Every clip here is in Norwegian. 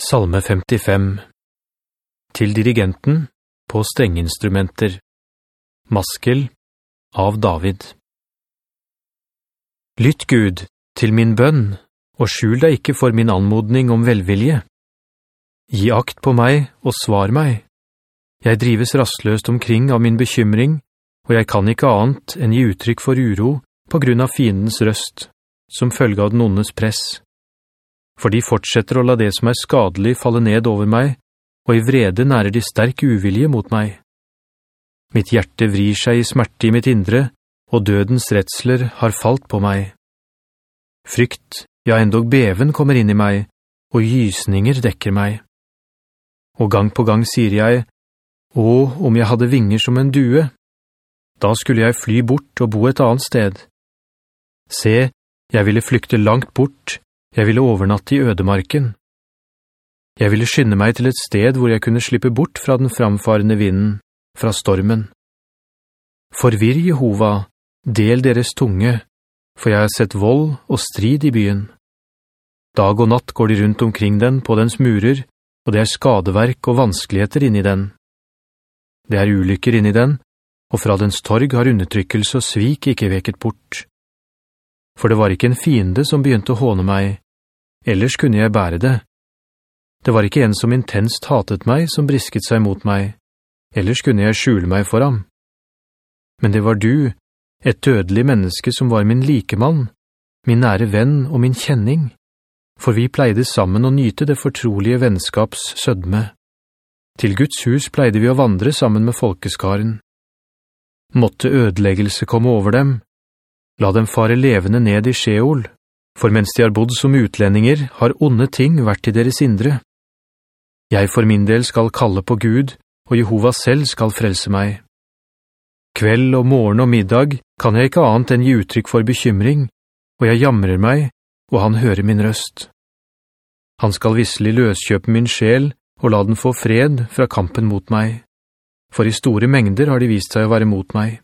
Salme 55 Til dirigenten på strenginstrumenter Maskel av David Lytt Gud til min bønn, og skjul deg ikke for min anmodning om velvilje. Gi akt på meg og svar meg. Jeg drives rastløst omkring av min bekymring, og jeg kan ikke annet enn gi uttrykk for uro på grunn av fiendens røst, som følge av den ondes press for de fortsetter å la det som er skadelig falle ned over meg, og i vrede nærer de sterk uvilje mot meg. Mitt hjerte vrir seg i smerte i mitt indre, og dødens retsler har falt på meg. Frykt, ja endog beven kommer inn i meg, og gysninger dekker meg. Og gang på gang sier jeg, «Å, om jeg hadde vinger som en due, da skulle jeg fly bort og bo et annet sted. Se, jeg ville flykte langt bort, jeg ville overnatte i ødemarken. Jeg ville skynde meg til et sted hvor jeg kunne slippe bort fra den framfarende vinden, fra stormen. Forvirr Jehova, del deres tunge, for jeg har sett vold og strid i byen. Dag og natt går de rundt omkring den på dens murer, og det er skadeverk og vanskeligheter inni den. Det er ulykker inni den, og fra dens torg har undertrykkelse og svik ikke veket bort for det var ikke en fiende som begynte å håne meg, ellers kunne jeg bære det. Det var ikke en som intenst hatet meg som brisket seg mot meg, ellers kunne jeg skjule meg for ham. Men det var du, et dødelig menneske som var min likemann, min nære venn og min kjenning, for vi pleide sammen å nyte det fortrolige vennskaps sødme. Til Guds hus pleide vi å vandre sammen med folkeskaren. Måtte ødeleggelse komme over dem, La dem fare levende ned i Sheol, for mens de har bodd som utlendinger, har onde ting vært i deres indre. Jeg for min del skal kalle på Gud, og Jehova selv skal frelse meg. Kveld og morgen og middag kan jeg ikke annet enn gi uttrykk for bekymring, og jeg jamrer meg, og han hører min røst. Han skal visselig løskjøpe min sjel, og la den få fred fra kampen mot meg, for i store mengder har de vist seg å være mot meg.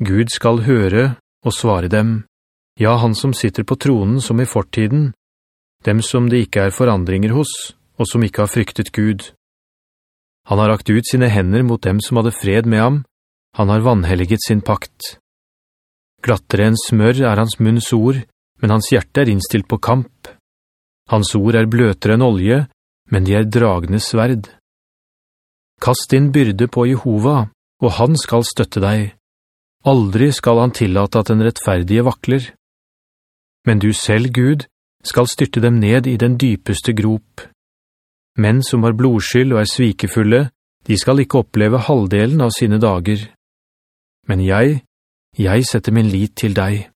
Gud skal høre og svare dem, ja, han som sitter på tronen som i fortiden, dem som det ikke er forandringer hos, og som ikke har fryktet Gud. Han har rakt ut sine hender mot dem som hadde fred med ham, han har vannhelliget sin pakt. Glattere enn smør er hans munns ord, men hans hjerte er innstilt på kamp. Hans ord er bløtere enn olje, men de er dragende sverd. Kast din byrde på Jehova, og han skal støtte deg. Aldri skal han tillate at den rettferdige vakler. Men du selv, Gud, skal styrte dem ned i den dypeste grop. Menn som har blodskyld og er svikefulle, de skal ikke oppleve halvdelen av sine dager. Men jeg, jeg setter min lit til deg.